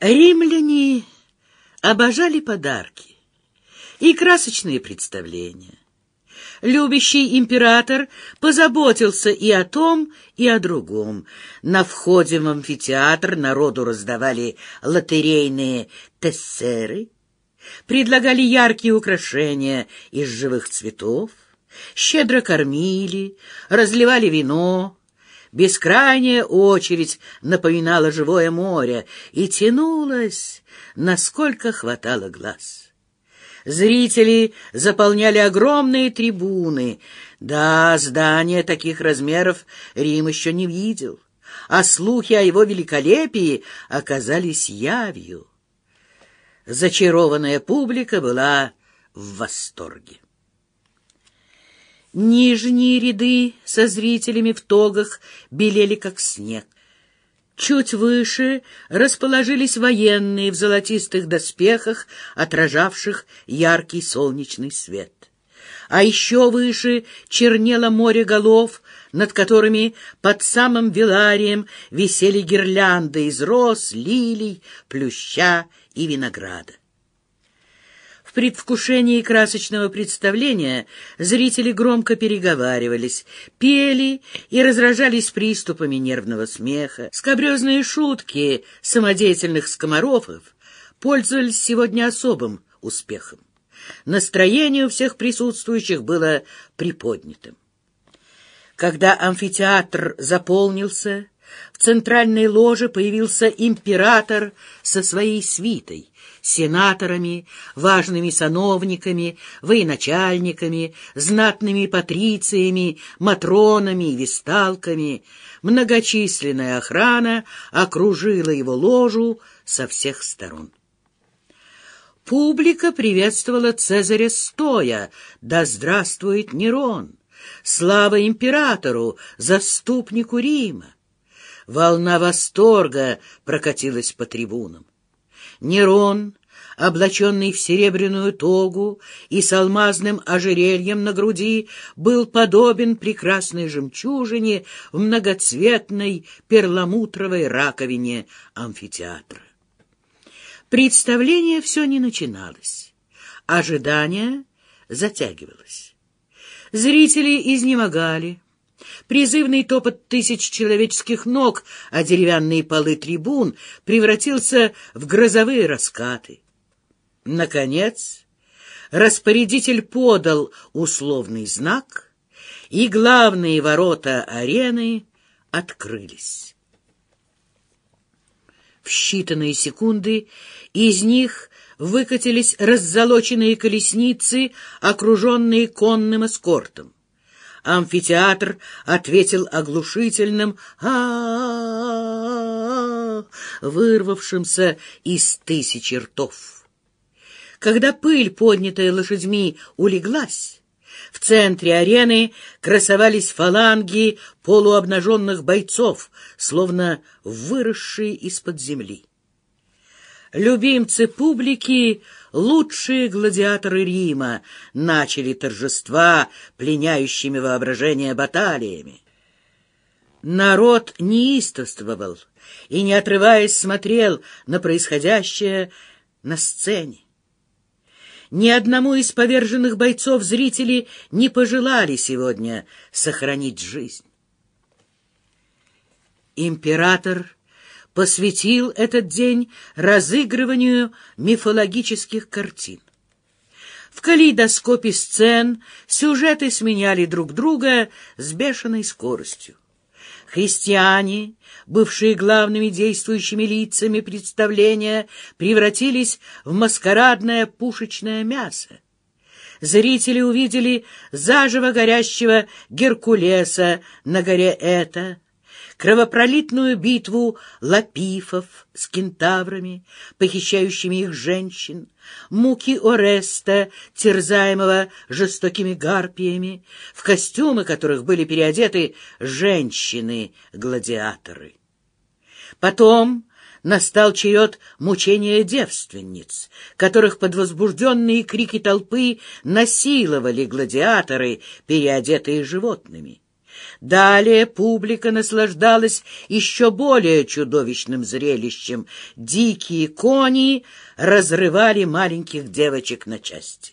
Римляне обожали подарки и красочные представления. Любящий император позаботился и о том, и о другом. На входе в амфитеатр народу раздавали лотерейные тессеры, предлагали яркие украшения из живых цветов, щедро кормили, разливали вино, Бескрайняя очередь напоминала живое море и тянулась, насколько хватало глаз. Зрители заполняли огромные трибуны. Да, здание таких размеров Рим еще не видел, а слухи о его великолепии оказались явью. Зачарованная публика была в восторге. Нижние ряды со зрителями в тогах белели, как снег. Чуть выше расположились военные в золотистых доспехах, отражавших яркий солнечный свет. А еще выше чернело море голов, над которыми под самым Виларием висели гирлянды из роз, лилий, плюща и винограда. В предвкушении красочного представления зрители громко переговаривались, пели и разражались приступами нервного смеха. Скобрезные шутки самодеятельных скоморохов пользовались сегодня особым успехом. Настроение у всех присутствующих было приподнятым. Когда амфитеатр заполнился, в центральной ложе появился император со своей свитой, сенаторами, важными сановниками, военачальниками, знатными патрициями, матронами и весталками. Многочисленная охрана окружила его ложу со всех сторон. Публика приветствовала Цезаря стоя. «Да здравствует Нерон! Слава императору, заступнику Рима!» Волна восторга прокатилась по трибунам. Нерон, облаченный в серебряную тогу и с алмазным ожерельем на груди, был подобен прекрасной жемчужине в многоцветной перламутровой раковине амфитеатра. Представление все не начиналось. Ожидание затягивалось. Зрители изнемогали. Призывный топот тысяч человеческих ног, а деревянные полы трибун превратился в грозовые раскаты. Наконец, распорядитель подал условный знак, и главные ворота арены открылись. В считанные секунды из них выкатились раззолоченные колесницы, окруженные конным эскортом. Амфитеатр ответил оглушительным а, вырвавшимся из тысячи ртов. Когда пыль, поднятая лошадьми, улеглась, в центре арены красовались фаланги полуобнаженных бойцов, словно выросшие из-под земли. Любимцы публики, лучшие гладиаторы Рима, начали торжества, пленяющими воображение баталиями. Народ неистовствовал и, не отрываясь, смотрел на происходящее на сцене. Ни одному из поверженных бойцов зрители не пожелали сегодня сохранить жизнь. Император посвятил этот день разыгрыванию мифологических картин. В калейдоскопе сцен сюжеты сменяли друг друга с бешеной скоростью. Христиане, бывшие главными действующими лицами представления, превратились в маскарадное пушечное мясо. Зрители увидели заживо горящего Геркулеса на горе Эта, кровопролитную битву лапифов с кентаврами, похищающими их женщин, муки Ореста, терзаемого жестокими гарпиями, в костюмы которых были переодеты женщины-гладиаторы. Потом настал черед мучения девственниц, которых под возбужденные крики толпы насиловали гладиаторы, переодетые животными. Далее публика наслаждалась еще более чудовищным зрелищем. Дикие кони разрывали маленьких девочек на части.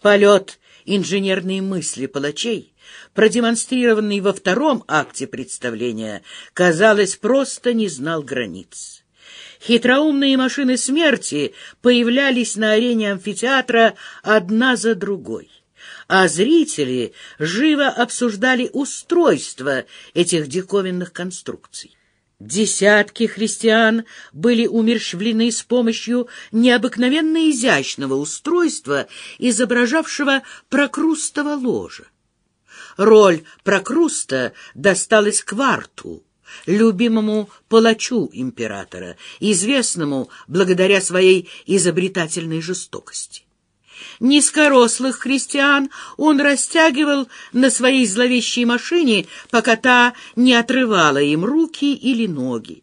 Полет инженерной мысли палачей, продемонстрированный во втором акте представления, казалось, просто не знал границ. Хитроумные машины смерти появлялись на арене амфитеатра одна за другой а зрители живо обсуждали устройство этих диковинных конструкций. Десятки христиан были умерщвлены с помощью необыкновенно изящного устройства, изображавшего прокрустово ложе. Роль прокруста досталась Кварту, любимому палачу императора, известному благодаря своей изобретательной жестокости. Низкорослых христиан он растягивал на своей зловещей машине, пока та не отрывала им руки или ноги.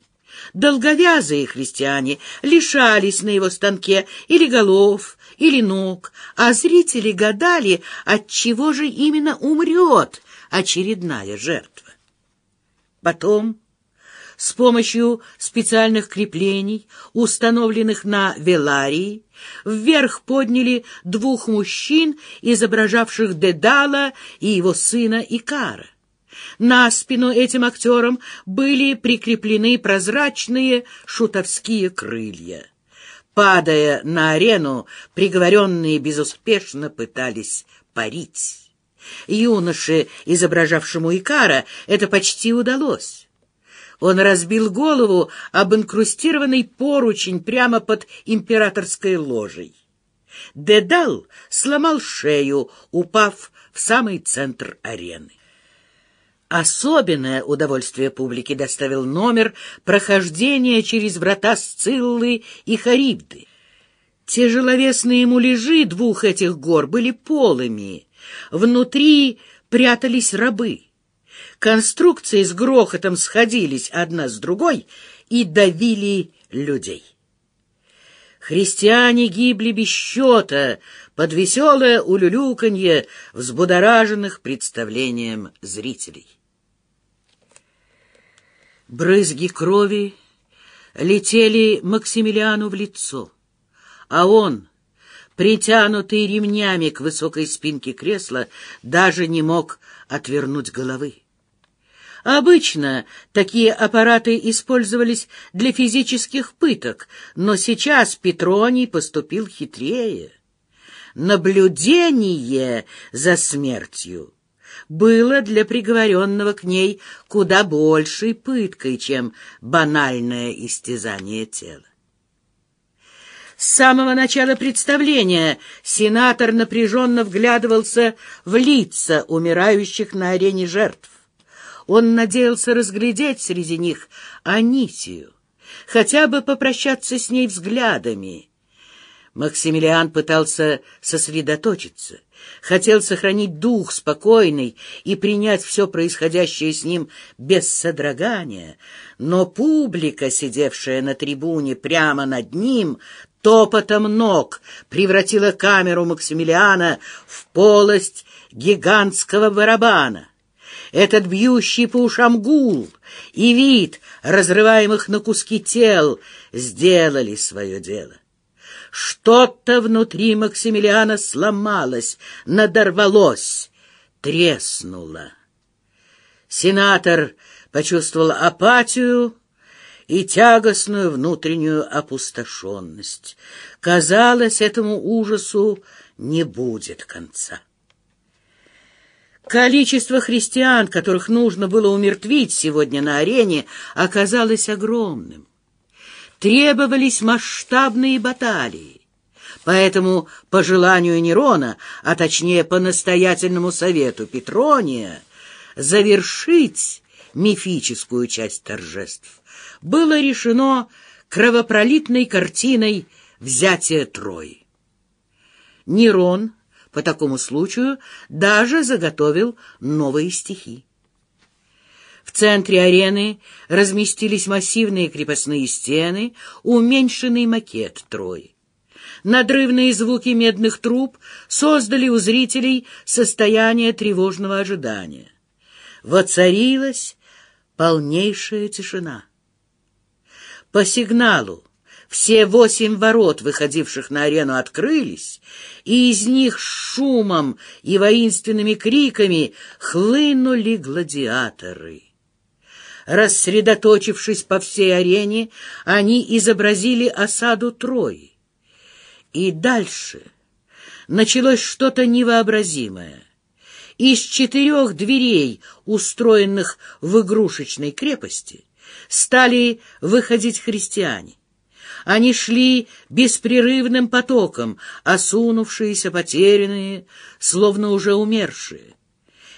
Долговязые христиане лишались на его станке или голов, или ног, а зрители гадали, от чего же именно умрет очередная жертва. Потом с помощью специальных креплений, установленных на Веларии, вверх подняли двух мужчин, изображавших Дедала и его сына Икара. На спину этим актерам были прикреплены прозрачные шутовские крылья. Падая на арену, приговоренные безуспешно пытались парить. Юноше, изображавшему Икара, это почти удалось. Он разбил голову об инкрустированный поручень прямо под императорской ложей. Дедал сломал шею, упав в самый центр арены. Особенное удовольствие публике доставил номер прохождения через врата Сциллы и Харибды. Тяжеловесные муляжи двух этих гор были полыми, внутри прятались рабы. Конструкции с грохотом сходились одна с другой и давили людей. Христиане гибли без счета под веселое улюлюканье взбудораженных представлением зрителей. Брызги крови летели Максимилиану в лицо, а он, притянутый ремнями к высокой спинке кресла, даже не мог отвернуть головы. Обычно такие аппараты использовались для физических пыток, но сейчас Петроний поступил хитрее. Наблюдение за смертью было для приговоренного к ней куда большей пыткой, чем банальное истязание тела. С самого начала представления сенатор напряженно вглядывался в лица умирающих на арене жертв. Он надеялся разглядеть среди них Анисию, хотя бы попрощаться с ней взглядами. Максимилиан пытался сосредоточиться, хотел сохранить дух спокойный и принять все происходящее с ним без содрогания, но публика, сидевшая на трибуне прямо над ним, топотом ног превратила камеру Максимилиана в полость гигантского барабана. Этот бьющий по ушам гул и вид разрываемых на куски тел сделали свое дело. Что-то внутри Максимилиана сломалось, надорвалось, треснуло. Сенатор почувствовал апатию и тягостную внутреннюю опустошенность. Казалось, этому ужасу не будет конца. Количество христиан, которых нужно было умертвить сегодня на арене, оказалось огромным. Требовались масштабные баталии. Поэтому, по желанию Нерона, а точнее по настоятельному совету Петрония, завершить мифическую часть торжеств было решено кровопролитной картиной взятия Трои. Нерон по такому случаю даже заготовил новые стихи. В центре арены разместились массивные крепостные стены, уменьшенный макет Трои. Надрывные звуки медных труб создали у зрителей состояние тревожного ожидания. воцарилась полнейшая тишина. По сигналу все восемь ворот, выходивших на арену, открылись, и из них шумом и воинственными криками хлынули гладиаторы. Рассредоточившись по всей арене, они изобразили осаду Трои. И дальше началось что-то невообразимое. Из четырех дверей, устроенных в игрушечной крепости, стали выходить христиане. Они шли беспрерывным потоком, осунувшиеся, потерянные, словно уже умершие.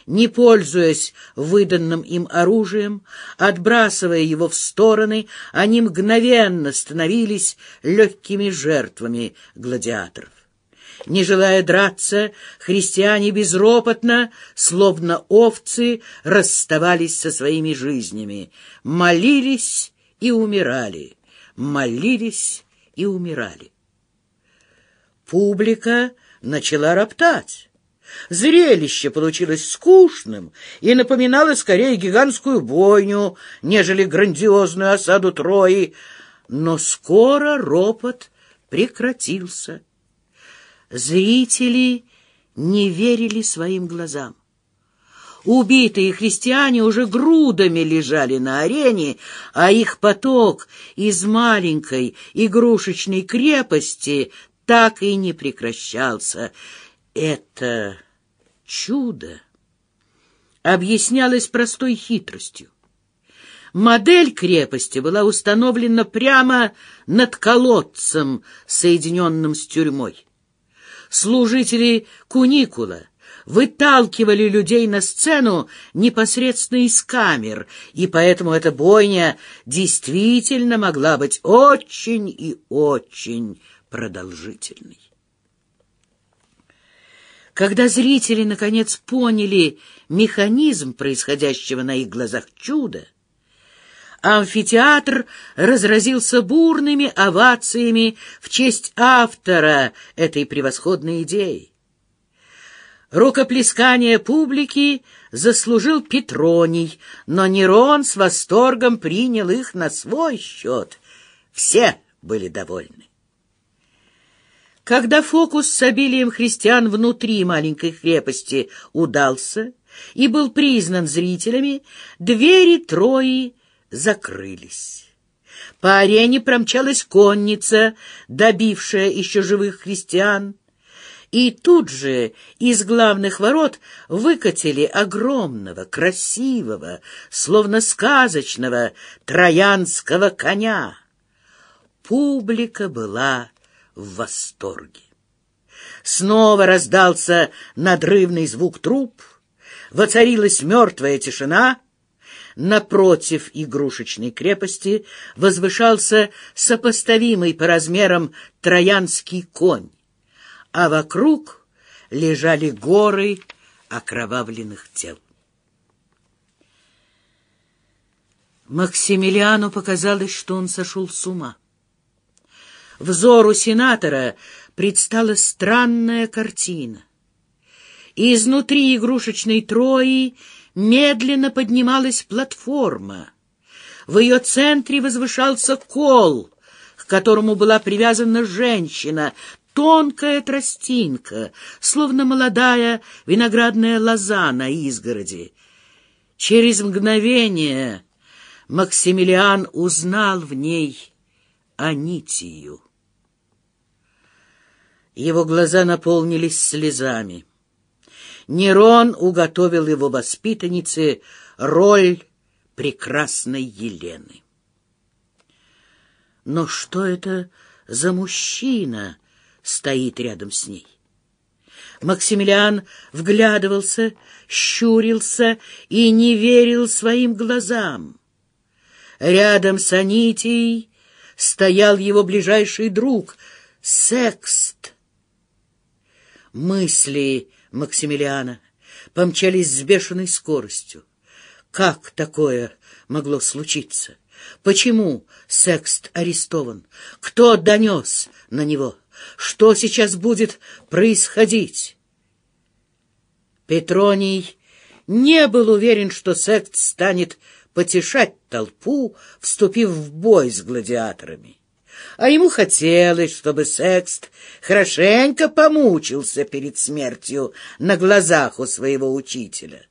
Не пользуясь выданным им оружием, отбрасывая его в стороны, они мгновенно становились легкими жертвами гладиаторов. Не желая драться, христиане безропотно, словно овцы, расставались со своими жизнями, молились и умирали, молились и умирали. Публика начала роптать. Зрелище получилось скучным и напоминало скорее гигантскую бойню, нежели грандиозную осаду Трои, но скоро ропот прекратился. Зрители не верили своим глазам. Убитые христиане уже грудами лежали на арене, а их поток из маленькой игрушечной крепости так и не прекращался. Это чудо объяснялось простой хитростью. Модель крепости была установлена прямо над колодцем, соединенным с тюрьмой служители куникула выталкивали людей на сцену непосредственно из камер, и поэтому эта бойня действительно могла быть очень и очень продолжительной. Когда зрители, наконец, поняли механизм происходящего на их глазах чуда, амфитеатр разразился бурными овациями в честь автора этой превосходной идеи. Рукоплескание публики заслужил Петроний, но Нерон с восторгом принял их на свой счет. Все были довольны. Когда фокус с обилием христиан внутри маленькой крепости удался и был признан зрителями, двери Трои закрылись. По арене промчалась конница, добившая еще живых христиан, и тут же из главных ворот выкатили огромного, красивого, словно сказочного троянского коня. Публика была в восторге. Снова раздался надрывный звук труп, воцарилась мертвая тишина — Напротив игрушечной крепости возвышался сопоставимый по размерам троянский конь, а вокруг лежали горы окровавленных тел. Максимилиану показалось, что он сошел с ума. Взору сенатора предстала странная картина. Изнутри игрушечной Трои медленно поднималась платформа. В ее центре возвышался кол, к которому была привязана женщина, тонкая тростинка, словно молодая виноградная лоза на изгороди. Через мгновение Максимилиан узнал в ней Анитию. Его глаза наполнились слезами. Нерон уготовил его воспитаннице роль прекрасной Елены. Но что это за мужчина стоит рядом с ней? Максимилиан вглядывался, щурился и не верил своим глазам. Рядом с Анитией стоял его ближайший друг — Секст. Мысли Максимилиана помчались с бешеной скоростью. Как такое могло случиться? Почему Секст арестован? Кто донес на него? Что сейчас будет происходить? Петроний не был уверен, что Секст станет потешать толпу, вступив в бой с гладиаторами. А ему хотелось, чтобы Секст хорошенько помучился перед смертью на глазах у своего учителя.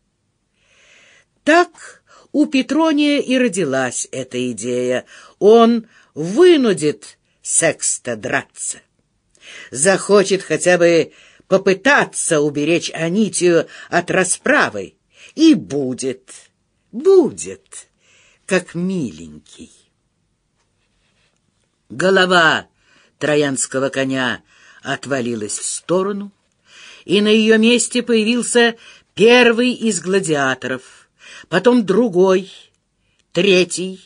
Так у Петрония и родилась эта идея. Он вынудит Секста драться. Захочет хотя бы попытаться уберечь Анитию от расправы. И будет, будет, как миленький. Голова троянского коня отвалилась в сторону, и на ее месте появился первый из гладиаторов, потом другой, третий,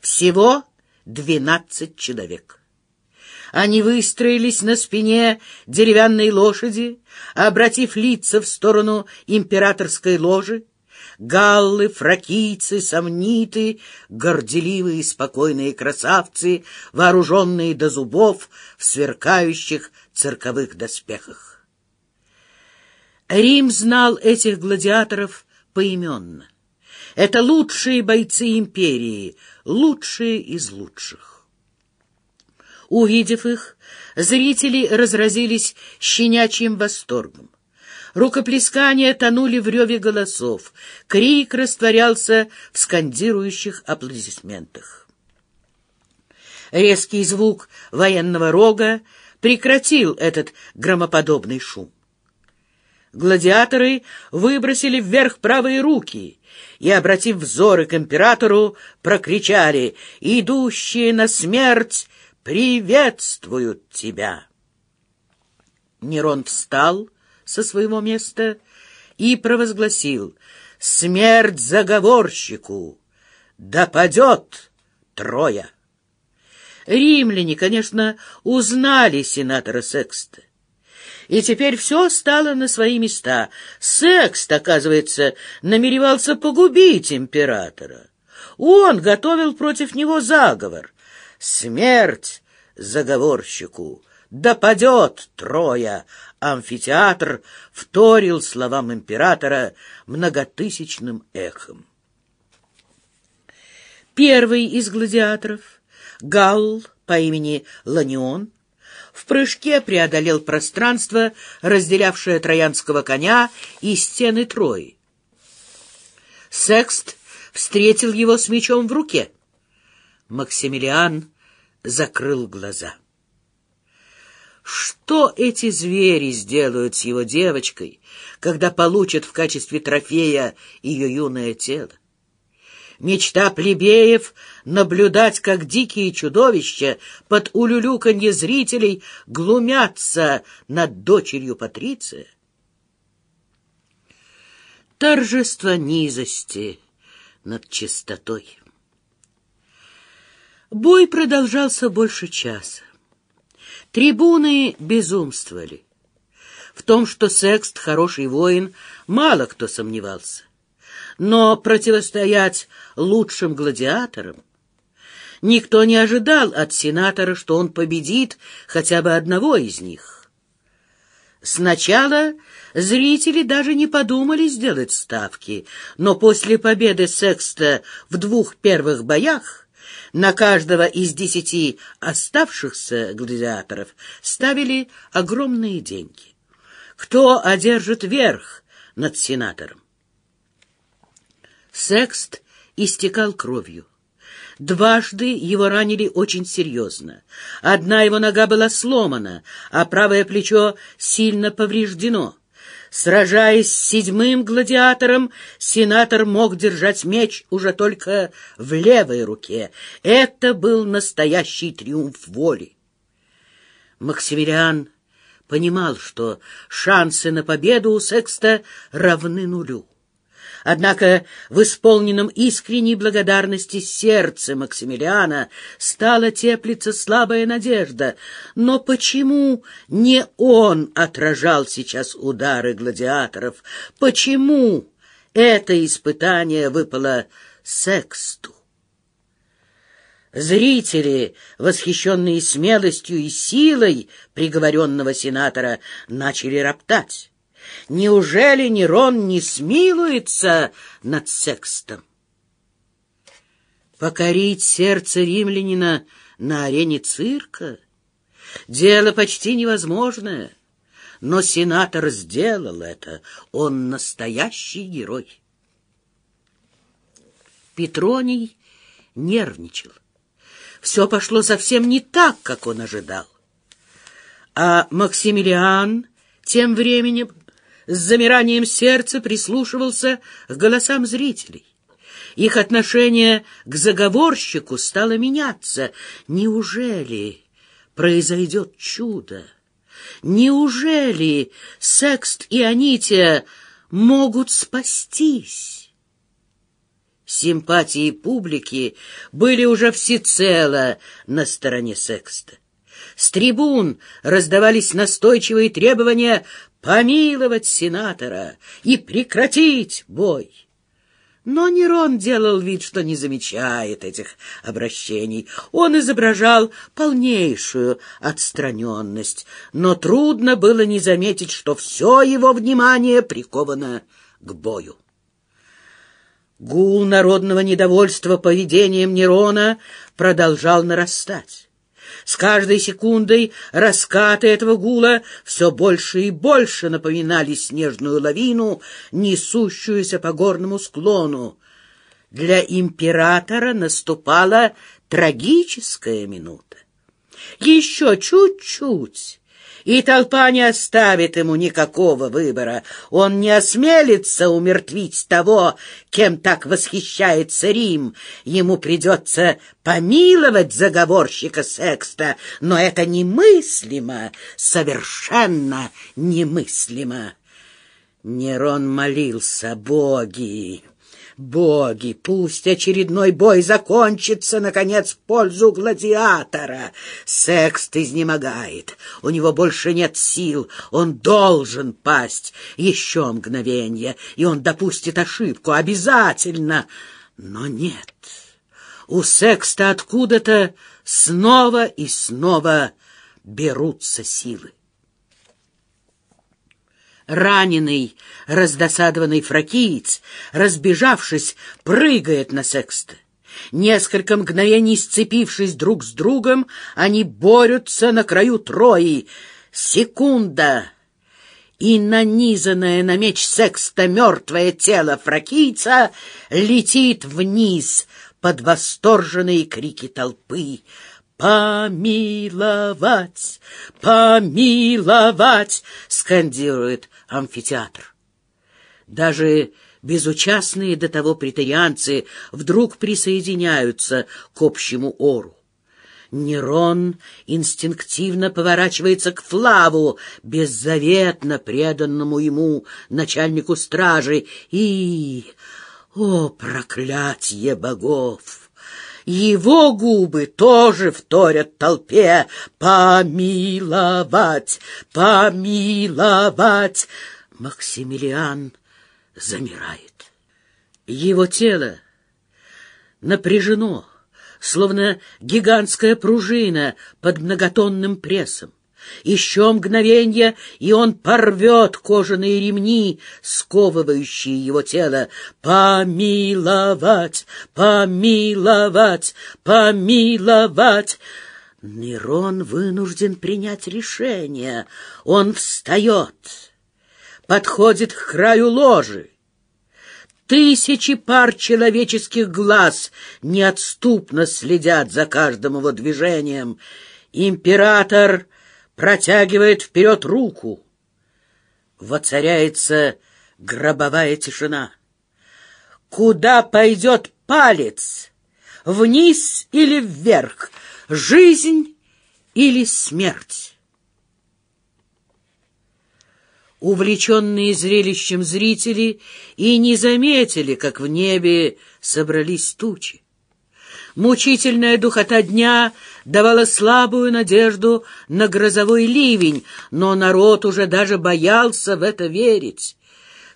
всего двенадцать человек. Они выстроились на спине деревянной лошади, обратив лица в сторону императорской ложи. Галлы, фракийцы, сомниты, горделивые спокойные красавцы, вооруженные до зубов в сверкающих цирковых доспехах. Рим знал этих гладиаторов поименно. Это лучшие бойцы империи, лучшие из лучших. Увидев их, зрители разразились щенячьим восторгом. Рукоплескания тонули в реве голосов, крик растворялся в скандирующих аплодисментах. Резкий звук военного рога прекратил этот громоподобный шум. Гладиаторы выбросили вверх правые руки и, обратив взоры к императору, прокричали «Идущие на смерть приветствуют тебя!» Нерон встал со своего места и провозгласил «Смерть заговорщику! Да падет Троя!» Римляне, конечно, узнали сенатора Секста. И теперь все стало на свои места. Секст, оказывается, намеревался погубить императора. Он готовил против него заговор. Смерть заговорщику! Да падет Троя! Амфитеатр вторил словам императора многотысячным эхом. Первый из гладиаторов, Галл по имени Ланион, в прыжке преодолел пространство, разделявшее троянского коня и стены Трои. Секст встретил его с мечом в руке. Максимилиан закрыл глаза. Что эти звери сделают с его девочкой, когда получат в качестве трофея ее юное тело? Мечта плебеев — наблюдать, как дикие чудовища под улюлюканье зрителей глумятся над дочерью Патриция. Торжество низости над чистотой. Бой продолжался больше часа. Трибуны безумствовали. В том, что Секст хороший воин, мало кто сомневался. Но противостоять лучшим гладиаторам никто не ожидал от сенатора, что он победит хотя бы одного из них. Сначала зрители даже не подумали сделать ставки, но после победы Секста в двух первых боях на каждого из десяти оставшихся гладиаторов ставили огромные деньги. Кто одержит верх над сенатором? Секст истекал кровью. Дважды его ранили очень серьезно. Одна его нога была сломана, а правое плечо сильно повреждено. Сражаясь с седьмым гладиатором, сенатор мог держать меч уже только в левой руке. Это был настоящий триумф воли. Максимилиан понимал, что шансы на победу у Секста равны нулю. Однако в исполненном искренней благодарности сердце Максимилиана стала теплиться слабая надежда. Но почему не он отражал сейчас удары гладиаторов? Почему это испытание выпало Сексту? Зрители, восхищенные смелостью и силой приговоренного сенатора, начали роптать. Неужели Нерон не смилуется над Секстом? Покорить сердце римлянина на арене цирка — дело почти невозможное. Но сенатор сделал это. Он настоящий герой. Петроний нервничал. Все пошло совсем не так, как он ожидал. А Максимилиан тем временем с замиранием сердца прислушивался к голосам зрителей. Их отношение к заговорщику стало меняться. Неужели произойдет чудо? Неужели Секст и Анития могут спастись? Симпатии публики были уже всецело на стороне Секста. С трибун раздавались настойчивые требования помиловать сенатора и прекратить бой. Но Нерон делал вид, что не замечает этих обращений. Он изображал полнейшую отстраненность, но трудно было не заметить, что все его внимание приковано к бою. Гул народного недовольства поведением Нерона продолжал нарастать. С каждой секундой раскаты этого гула все больше и больше напоминали снежную лавину, несущуюся по горному склону. Для императора наступала трагическая минута. Еще чуть-чуть, и толпа не оставит ему никакого выбора. Он не осмелится умертвить того, кем так восхищается Рим. Ему придется помиловать заговорщика Секста, но это немыслимо, совершенно немыслимо. Нерон молился, боги. Боги, пусть очередной бой закончится, наконец, в пользу гладиатора. Секст изнемогает, у него больше нет сил, он должен пасть. Еще мгновение, и он допустит ошибку, обязательно. Но нет, у Секста откуда-то снова и снова берутся силы. Раненый, раздосадованный фракиец, разбежавшись, прыгает на секста. Несколько мгновений сцепившись друг с другом, они борются на краю Трои. Секунда! И нанизанное на меч секста мертвое тело фракийца летит вниз под восторженные крики толпы. «Помиловать! Помиловать!» — скандирует амфитеатр. Даже безучастные до того претарианцы вдруг присоединяются к общему ору. Нерон инстинктивно поворачивается к Флаву, беззаветно преданному ему начальнику стражи, и... О, проклятье богов! Его губы тоже вторят толпе «Помиловать! Помиловать!» Максимилиан замирает. Его тело напряжено, словно гигантская пружина под многотонным прессом. Еще мгновенье, и он порвет кожаные ремни, сковывающие его тело. Помиловать, помиловать, помиловать. Нерон вынужден принять решение. Он встает, подходит к краю ложи. Тысячи пар человеческих глаз неотступно следят за каждым его движением. Император протягивает вперед руку. Воцаряется гробовая тишина. Куда пойдет палец? Вниз или вверх? Жизнь или смерть? Увлеченные зрелищем зрители и не заметили, как в небе собрались тучи. Мучительная духота дня давала слабую надежду на грозовой ливень, но народ уже даже боялся в это верить.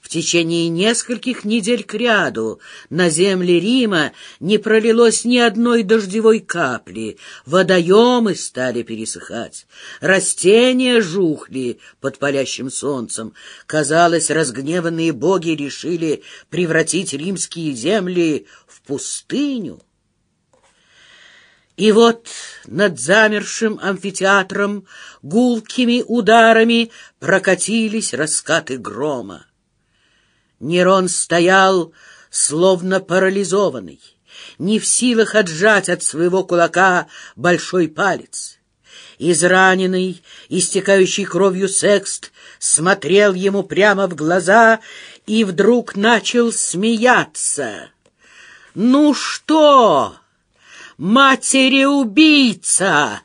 В течение нескольких недель кряду на земле Рима не пролилось ни одной дождевой капли, водоемы стали пересыхать, растения жухли под палящим солнцем. Казалось, разгневанные боги решили превратить римские земли в пустыню. И вот над замершим амфитеатром гулкими ударами прокатились раскаты грома. Нерон стоял, словно парализованный, не в силах отжать от своего кулака большой палец. Израненный, истекающий кровью секст смотрел ему прямо в глаза и вдруг начал смеяться. «Ну что, матери-убийца!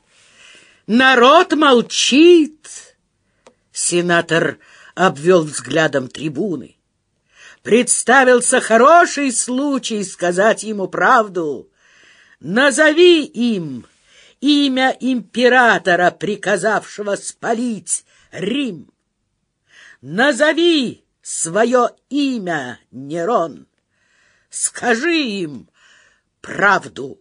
Народ молчит!» Сенатор обвел взглядом трибуны представился хороший случай сказать ему правду. Назови им имя императора, приказавшего спалить Рим. Назови свое имя, Нерон. Скажи им правду.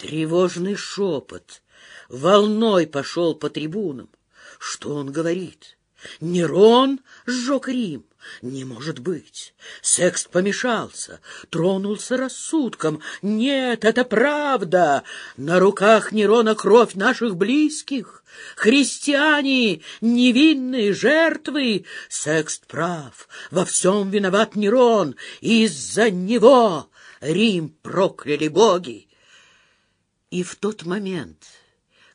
Тревожный шепот волной пошел по трибунам. Что он говорит? Нерон сжег Рим. Не может быть. Секст помешался, тронулся рассудком. Нет, это правда. На руках Нерона кровь наших близких. Христиане — невинные жертвы. Секст прав. Во всем виноват Нерон. Из-за него Рим прокляли боги. И в тот момент,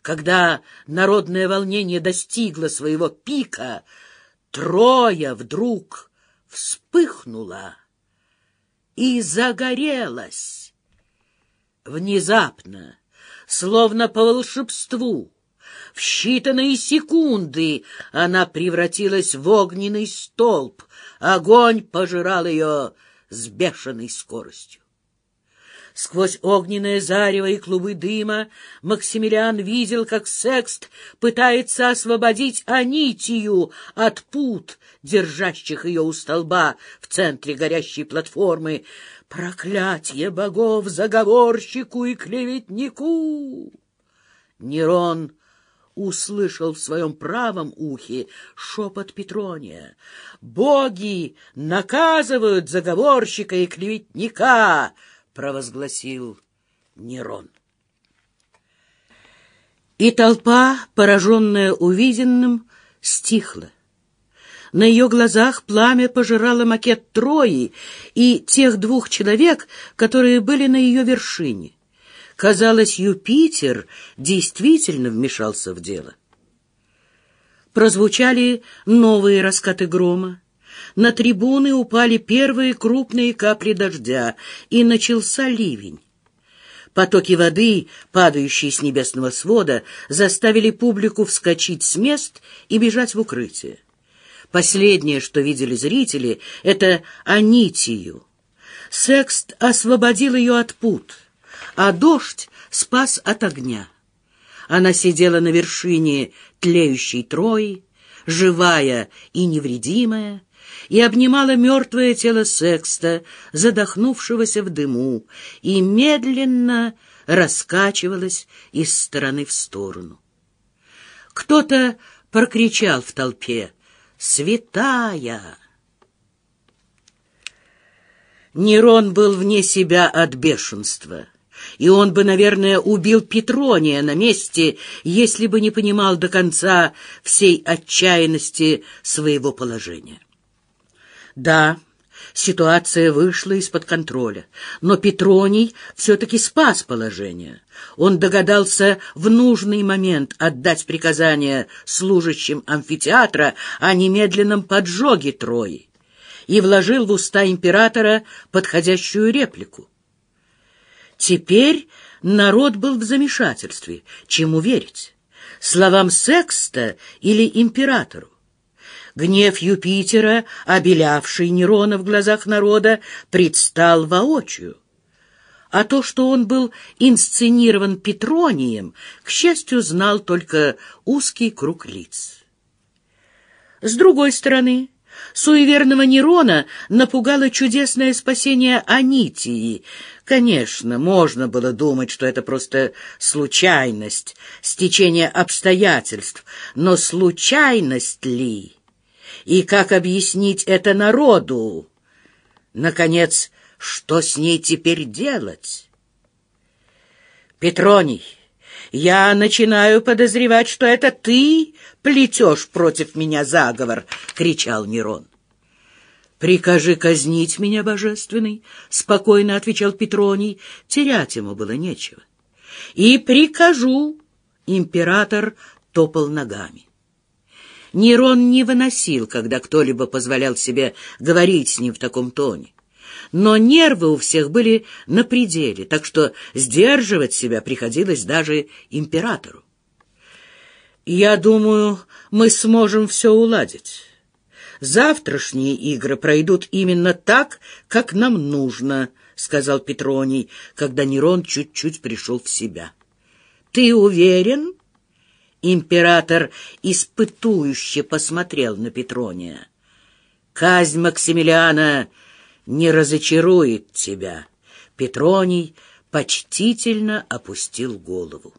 когда народное волнение достигло своего пика, Троя вдруг вспыхнула и загорелась. Внезапно, словно по волшебству, в считанные секунды она превратилась в огненный столб. Огонь пожирал ее с бешеной скоростью. Сквозь огненное зарево и клубы дыма Максимилиан видел, как Секст пытается освободить Анитию от пут, держащих ее у столба в центре горящей платформы. Проклятье богов заговорщику и клеветнику! Нерон услышал в своем правом ухе шепот Петрония. «Боги наказывают заговорщика и клеветника!» Провозгласил Нерон. И толпа, пораженная увиденным, стихла. На ее глазах пламя пожирало макет Трои и тех двух человек, которые были на ее вершине. Казалось, Юпитер действительно вмешался в дело. Прозвучали новые раскаты грома. На трибуны упали первые крупные капли дождя, и начался ливень. Потоки воды, падающие с небесного свода, заставили публику вскочить с мест и бежать в укрытие. Последнее, что видели зрители, — это Анитию. Секст освободил ее от пут, а дождь спас от огня. Она сидела на вершине тлеющей Трои, живая и невредимая, и обнимала мертвое тело Секста, задохнувшегося в дыму, и медленно раскачивалась из стороны в сторону. Кто-то прокричал в толпе «Святая!». Нерон был вне себя от бешенства, и он бы, наверное, убил Петрония на месте, если бы не понимал до конца всей отчаянности своего положения. Да, ситуация вышла из-под контроля, но Петроний все-таки спас положение. Он догадался в нужный момент отдать приказание служащим амфитеатра о немедленном поджоге Трои и вложил в уста императора подходящую реплику. Теперь народ был в замешательстве, чему верить, словам Секста или императору. Гнев Юпитера, обелявший Нерона в глазах народа, предстал воочию. А то, что он был инсценирован Петронием, к счастью, знал только узкий круг лиц. С другой стороны, Суеверного Нерона напугало чудесное спасение Анитии. Конечно, можно было думать, что это просто случайность, стечение обстоятельств, но случайность ли? И как объяснить это народу? Наконец, что с ней теперь делать? Петроний, я начинаю подозревать, что это ты плетешь против меня заговор, — кричал Нерон. «Прикажи казнить меня, божественный», — спокойно отвечал Петроний. Терять ему было нечего. «И прикажу», — император топал ногами. Нерон не выносил, когда кто-либо позволял себе говорить с ним в таком тоне. Но нервы у всех были на пределе, так что сдерживать себя приходилось даже императору. «Я думаю, мы сможем все уладить. Завтрашние игры пройдут именно так, как нам нужно», — сказал Петроний, когда Нерон чуть-чуть пришел в себя. «Ты уверен?» Император испытующе посмотрел на Петрония. «Казнь Максимилиана не разочарует тебя». Петроний почтительно опустил голову.